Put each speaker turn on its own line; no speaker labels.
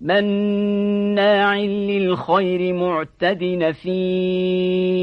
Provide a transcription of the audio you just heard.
مناع للخير معتد نفير